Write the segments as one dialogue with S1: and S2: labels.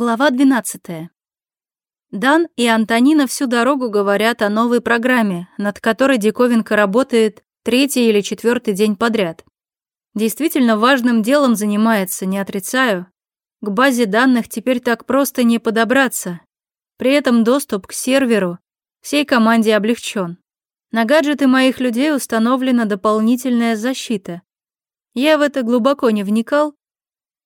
S1: Глава 12. Дан и Антонина всю дорогу говорят о новой программе, над которой диковинка работает третий или четвертый день подряд. Действительно важным делом занимается, не отрицаю. К базе данных теперь так просто не подобраться. При этом доступ к серверу всей команде облегчен. На гаджеты моих людей установлена дополнительная защита. Я в это глубоко не вникал.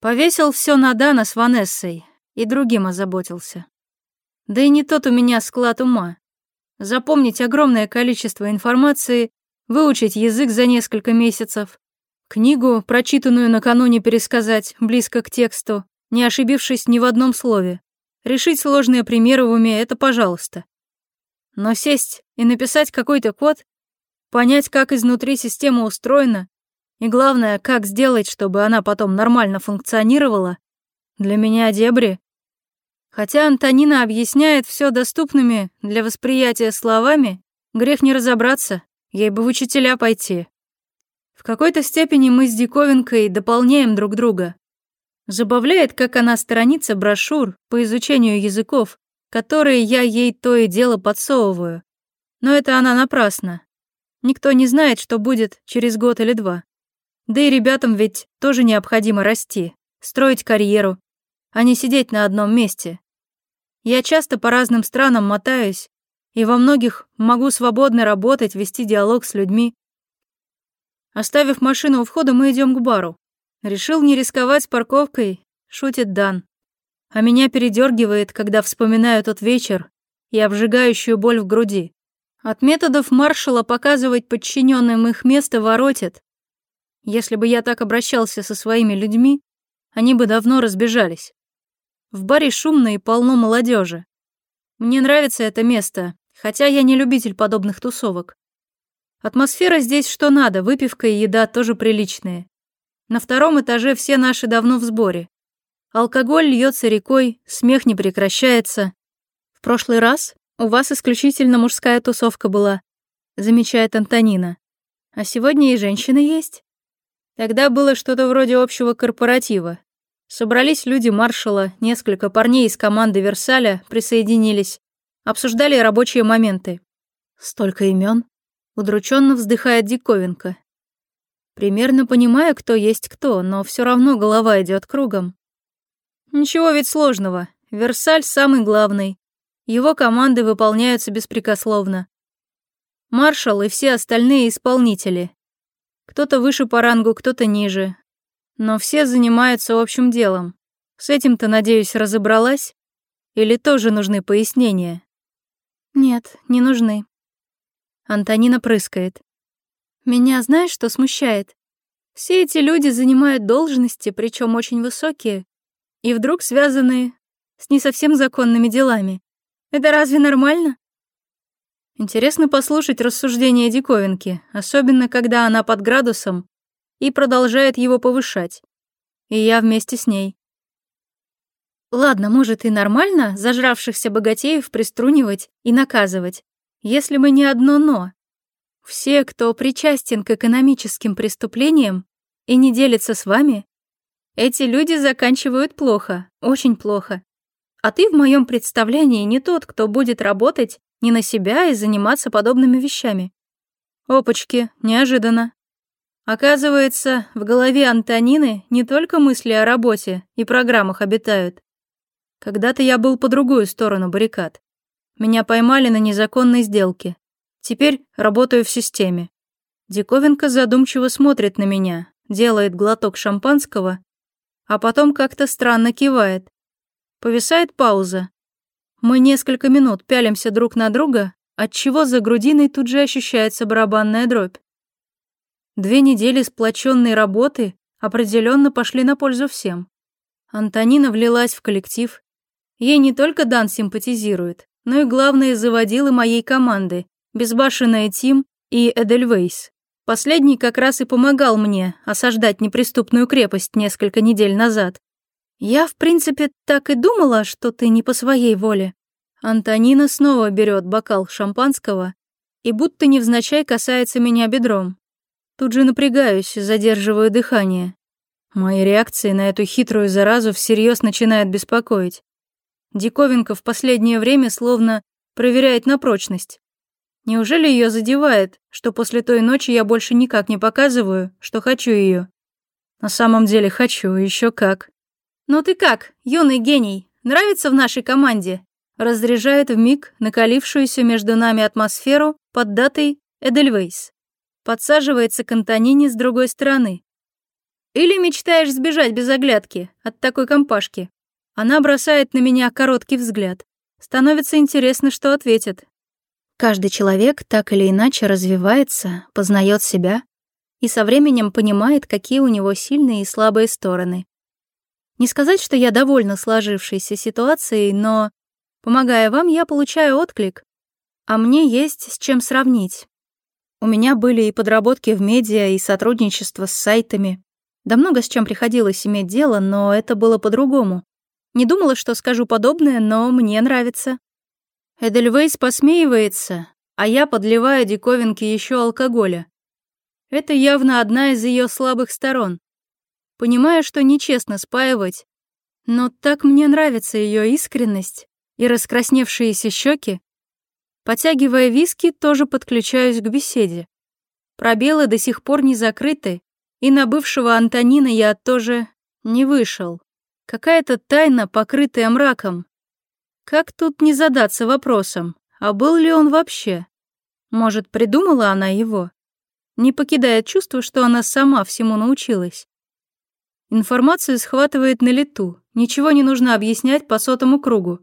S1: Повесил все на Дана с Ванессой, и другим озаботился. Да и не тот у меня склад ума. Запомнить огромное количество информации, выучить язык за несколько месяцев, книгу, прочитанную накануне, пересказать близко к тексту, не ошибившись ни в одном слове. Решить сложные примеры в уме — это пожалуйста. Но сесть и написать какой-то код, понять, как изнутри система устроена, и главное, как сделать, чтобы она потом нормально функционировала, для меня дебри Хотя Антонина объясняет все доступными для восприятия словами, грех не разобраться, ей бы в учителя пойти. В какой-то степени мы с Диковинкой дополняем друг друга. Забавляет, как она сторонится брошюр по изучению языков, которые я ей то и дело подсовываю. Но это она напрасно. Никто не знает, что будет через год или два. Да и ребятам ведь тоже необходимо расти, строить карьеру, а не сидеть на одном месте. Я часто по разным странам мотаюсь, и во многих могу свободно работать, вести диалог с людьми. Оставив машину у входа, мы идем к бару. Решил не рисковать с парковкой, шутит Дан. А меня передергивает, когда вспоминаю тот вечер и обжигающую боль в груди. От методов маршала показывать подчиненным их место воротит. Если бы я так обращался со своими людьми, они бы давно разбежались. В баре шумно и полно молодежи. Мне нравится это место, хотя я не любитель подобных тусовок. Атмосфера здесь что надо, выпивка и еда тоже приличные. На втором этаже все наши давно в сборе. Алкоголь льется рекой, смех не прекращается. В прошлый раз у вас исключительно мужская тусовка была, замечает Антонина. А сегодня и женщины есть. Тогда было что-то вроде общего корпоратива, Собрались люди маршала, несколько парней из команды Версаля присоединились, обсуждали рабочие моменты. Столько имен, удрученно вздыхает диковинка. Примерно понимаю, кто есть кто, но все равно голова идет кругом. Ничего ведь сложного. Версаль самый главный. Его команды выполняются беспрекословно. Маршал и все остальные исполнители. Кто-то выше по рангу, кто-то ниже, но все занимаются общим делом. С этим-то, надеюсь, разобралась? Или тоже нужны пояснения? Нет, не нужны. Антонина прыскает. Меня знаешь, что смущает? Все эти люди занимают должности, причем очень высокие, и вдруг связаны с не совсем законными делами. Это разве нормально? Интересно послушать рассуждения диковинки, особенно когда она под градусом и продолжает его повышать. И я вместе с ней. Ладно, может и нормально зажравшихся богатеев приструнивать и наказывать, если мы не одно «но». Все, кто причастен к экономическим преступлениям и не делится с вами, эти люди заканчивают плохо, очень плохо. А ты в моем представлении не тот, кто будет работать не на себя и заниматься подобными вещами. Опачки, неожиданно. Оказывается, в голове Антонины не только мысли о работе и программах обитают. Когда-то я был по другую сторону баррикад. Меня поймали на незаконной сделке. Теперь работаю в системе. Диковинка задумчиво смотрит на меня, делает глоток шампанского, а потом как-то странно кивает. Повисает пауза. Мы несколько минут пялимся друг на друга, отчего за грудиной тут же ощущается барабанная дробь. Две недели сплоченной работы определенно пошли на пользу всем. Антонина влилась в коллектив. Ей не только Дан симпатизирует, но и главные заводилы моей команды, безбашенная Тим и Эдельвейс. Последний как раз и помогал мне осаждать неприступную крепость несколько недель назад. Я, в принципе, так и думала, что ты не по своей воле. Антонина снова берет бокал шампанского и будто невзначай касается меня бедром. Тут же напрягаюсь, задерживаю дыхание. Мои реакции на эту хитрую заразу всерьез начинают беспокоить. Диковинка в последнее время словно проверяет на прочность. Неужели ее задевает, что после той ночи я больше никак не показываю, что хочу ее? На самом деле хочу, еще как. «Ну ты как, юный гений, нравится в нашей команде?» разряжает в миг накалившуюся между нами атмосферу под датой Эдельвейс подсаживается к Антонине с другой стороны. «Или мечтаешь сбежать без оглядки от такой компашки?» Она бросает на меня короткий взгляд. Становится интересно, что ответит. Каждый человек так или иначе развивается, познает себя и со временем понимает, какие у него сильные и слабые стороны. Не сказать, что я довольна сложившейся ситуацией, но, помогая вам, я получаю отклик, а мне есть с чем сравнить. У меня были и подработки в медиа, и сотрудничество с сайтами. Да много с чем приходилось иметь дело, но это было по-другому. Не думала, что скажу подобное, но мне нравится. Эдельвейс посмеивается, а я подливаю диковинки еще алкоголя. Это явно одна из ее слабых сторон. Понимаю, что нечестно спаивать, но так мне нравится ее искренность и раскрасневшиеся щеки, Потягивая виски, тоже подключаюсь к беседе. Пробелы до сих пор не закрыты, и на бывшего Антонина я тоже не вышел. Какая-то тайна, покрытая мраком. Как тут не задаться вопросом, а был ли он вообще? Может, придумала она его? Не покидая чувство, что она сама всему научилась. Информацию схватывает на лету, ничего не нужно объяснять по сотому кругу.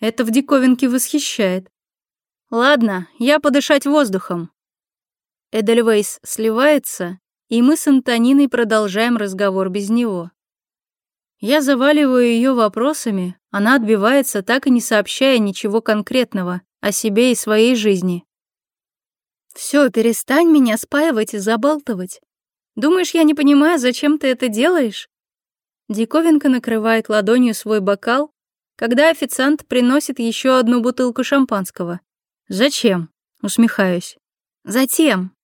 S1: Это в диковинке восхищает. Ладно, я подышать воздухом. Эдельвейс сливается, и мы с Антониной продолжаем разговор без него. Я заваливаю ее вопросами, она отбивается, так и не сообщая ничего конкретного о себе и своей жизни. Все, перестань меня спаивать и забалтывать. Думаешь, я не понимаю, зачем ты это делаешь? Диковинка накрывает ладонью свой бокал, когда официант приносит еще одну бутылку шампанского. «Зачем?» — усмехаюсь. «Затем.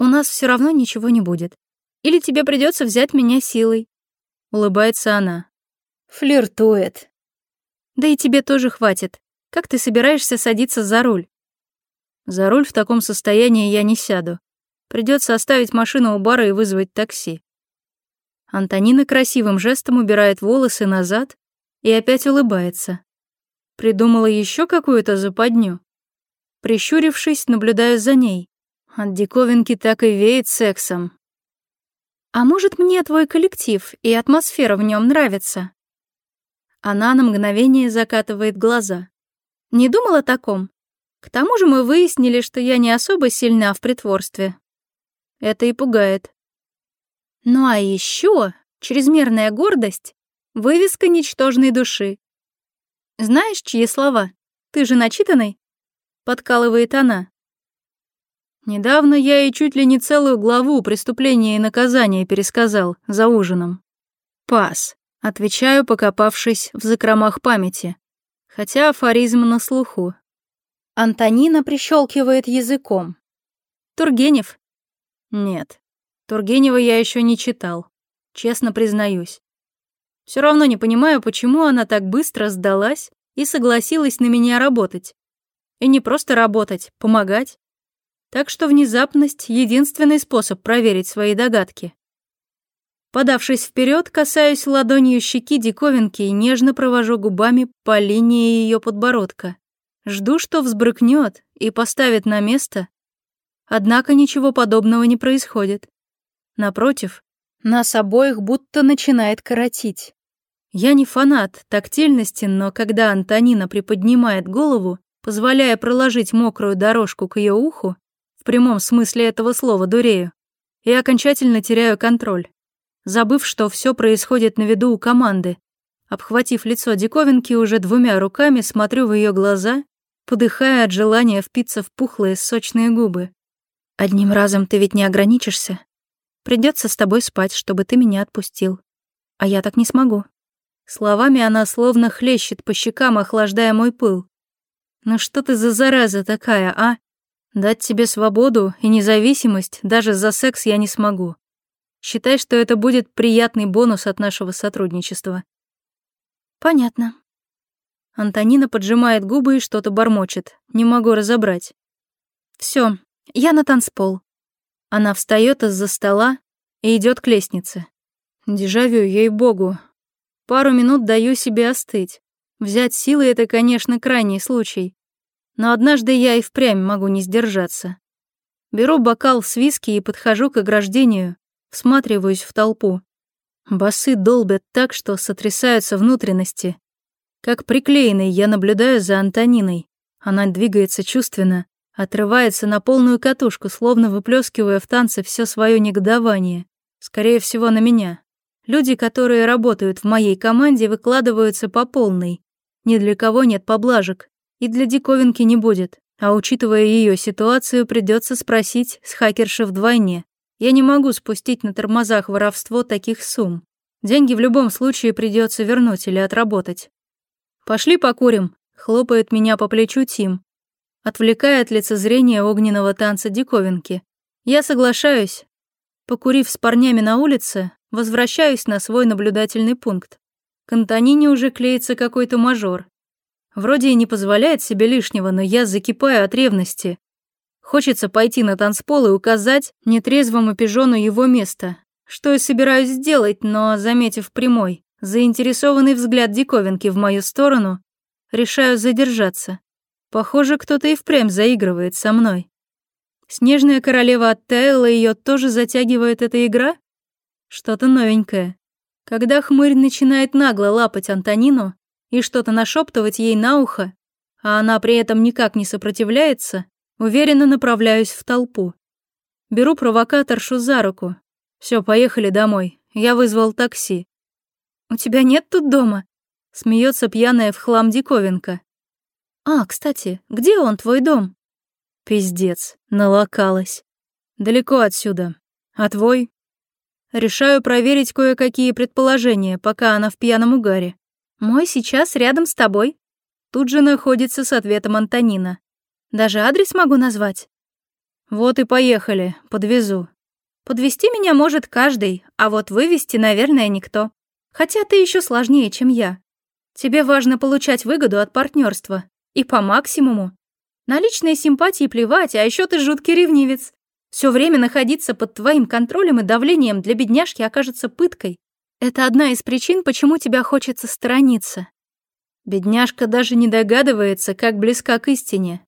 S1: У нас все равно ничего не будет. Или тебе придется взять меня силой». Улыбается она. Флиртует. «Да и тебе тоже хватит. Как ты собираешься садиться за руль?» «За руль в таком состоянии я не сяду. Придется оставить машину у бара и вызвать такси». Антонина красивым жестом убирает волосы назад и опять улыбается. Придумала еще какую-то западню. Прищурившись, наблюдаю за ней. От диковинки так и веет сексом. «А может, мне твой коллектив и атмосфера в нем нравится?» Она на мгновение закатывает глаза. «Не думала о таком? К тому же мы выяснили, что я не особо сильна в притворстве. Это и пугает. Ну а еще чрезмерная гордость — вывеска ничтожной души. Знаешь, чьи слова? Ты же начитанный? — подкалывает она. «Недавно я ей чуть ли не целую главу преступления и наказания пересказал за ужином». «Пас», — отвечаю, покопавшись в закромах памяти. Хотя афоризм на слуху. Антонина прищелкивает языком. «Тургенев?» «Нет, Тургенева я еще не читал, честно признаюсь. Все равно не понимаю, почему она так быстро сдалась и согласилась на меня работать. И не просто работать, помогать. Так что внезапность — единственный способ проверить свои догадки. Подавшись вперед, касаюсь ладонью щеки диковинки и нежно провожу губами по линии ее подбородка. Жду, что взбрыкнет и поставит на место. Однако ничего подобного не происходит. Напротив, нас обоих будто начинает коротить. Я не фанат тактильности, но когда Антонина приподнимает голову, позволяя проложить мокрую дорожку к ее уху, в прямом смысле этого слова дурею, и окончательно теряю контроль, забыв, что все происходит на виду у команды. Обхватив лицо диковинки уже двумя руками, смотрю в ее глаза, подыхая от желания впиться в пухлые сочные губы. «Одним разом ты ведь не ограничишься. Придется с тобой спать, чтобы ты меня отпустил. А я так не смогу». Словами она словно хлещет по щекам, охлаждая мой пыл. Ну что ты за зараза такая, а? Дать тебе свободу и независимость даже за секс я не смогу. Считай, что это будет приятный бонус от нашего сотрудничества». «Понятно». Антонина поджимает губы и что-то бормочет. Не могу разобрать. Все, я на танцпол». Она встает из-за стола и идет к лестнице. Дежавю, ей-богу. Пару минут даю себе остыть. Взять силы — это, конечно, крайний случай. Но однажды я и впрямь могу не сдержаться. Беру бокал с виски и подхожу к ограждению, всматриваюсь в толпу. Басы долбят так, что сотрясаются внутренности. Как приклеенный я наблюдаю за Антониной. Она двигается чувственно, отрывается на полную катушку, словно выплескивая в танце все свое негодование. Скорее всего, на меня. Люди, которые работают в моей команде, выкладываются по полной. Ни для кого нет поблажек, и для диковинки не будет. А учитывая ее ситуацию, придется спросить с хакерши вдвойне. Я не могу спустить на тормозах воровство таких сумм. Деньги в любом случае придется вернуть или отработать. «Пошли покурим», — хлопает меня по плечу Тим, отвлекает от лицезрения огненного танца диковинки. Я соглашаюсь. Покурив с парнями на улице, возвращаюсь на свой наблюдательный пункт. К Антонине уже клеится какой-то мажор. Вроде и не позволяет себе лишнего, но я закипаю от ревности. Хочется пойти на танцпол и указать нетрезвому пижону его место. Что я собираюсь сделать, но, заметив прямой, заинтересованный взгляд диковинки в мою сторону, решаю задержаться. Похоже, кто-то и впрямь заигрывает со мной. Снежная королева оттаяла, ее тоже затягивает эта игра? Что-то новенькое. Когда хмырь начинает нагло лапать Антонину и что-то нашептывать ей на ухо, а она при этом никак не сопротивляется, уверенно направляюсь в толпу. Беру провокаторшу за руку. Все, поехали домой. Я вызвал такси. «У тебя нет тут дома?» — смеется пьяная в хлам диковинка. «А, кстати, где он, твой дом?» «Пиздец, налокалась. Далеко отсюда. А твой?» Решаю проверить кое-какие предположения, пока она в пьяном угаре. «Мой сейчас рядом с тобой». Тут же находится с ответом Антонина. «Даже адрес могу назвать?» «Вот и поехали, подвезу». «Подвести меня может каждый, а вот вывести, наверное, никто. Хотя ты еще сложнее, чем я. Тебе важно получать выгоду от партнерства. И по максимуму. На личные симпатии плевать, а еще ты жуткий ревнивец. Все время находиться под твоим контролем и давлением для бедняжки окажется пыткой. Это одна из причин, почему тебя хочется сторониться. Бедняжка даже не догадывается, как близка к истине.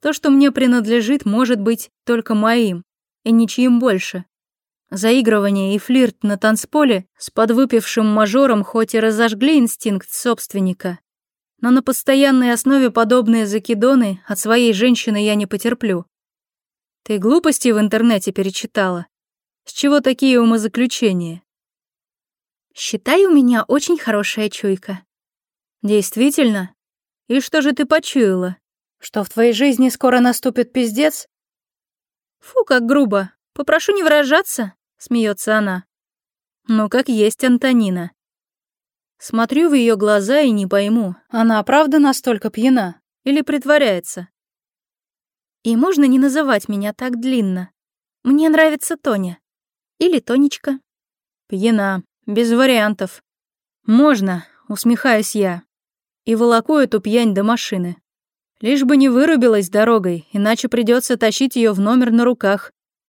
S1: То, что мне принадлежит, может быть только моим, и ничьим больше. Заигрывание и флирт на танцполе с подвыпившим мажором хоть и разожгли инстинкт собственника, но на постоянной основе подобные закидоны от своей женщины я не потерплю. Ты глупости в интернете перечитала? С чего такие умозаключения? Считай, у меня очень хорошая чуйка. Действительно? И что же ты почуяла? Что в твоей жизни скоро наступит пиздец? Фу, как грубо. Попрошу не выражаться, смеется она. Ну, как есть Антонина. Смотрю в ее глаза и не пойму, она правда настолько пьяна или притворяется? И можно не называть меня так длинно. Мне нравится Тоня. Или Тонечка. Пьяна, без вариантов. Можно, усмехаюсь я. И волоку эту пьянь до машины. Лишь бы не вырубилась дорогой, иначе придется тащить ее в номер на руках.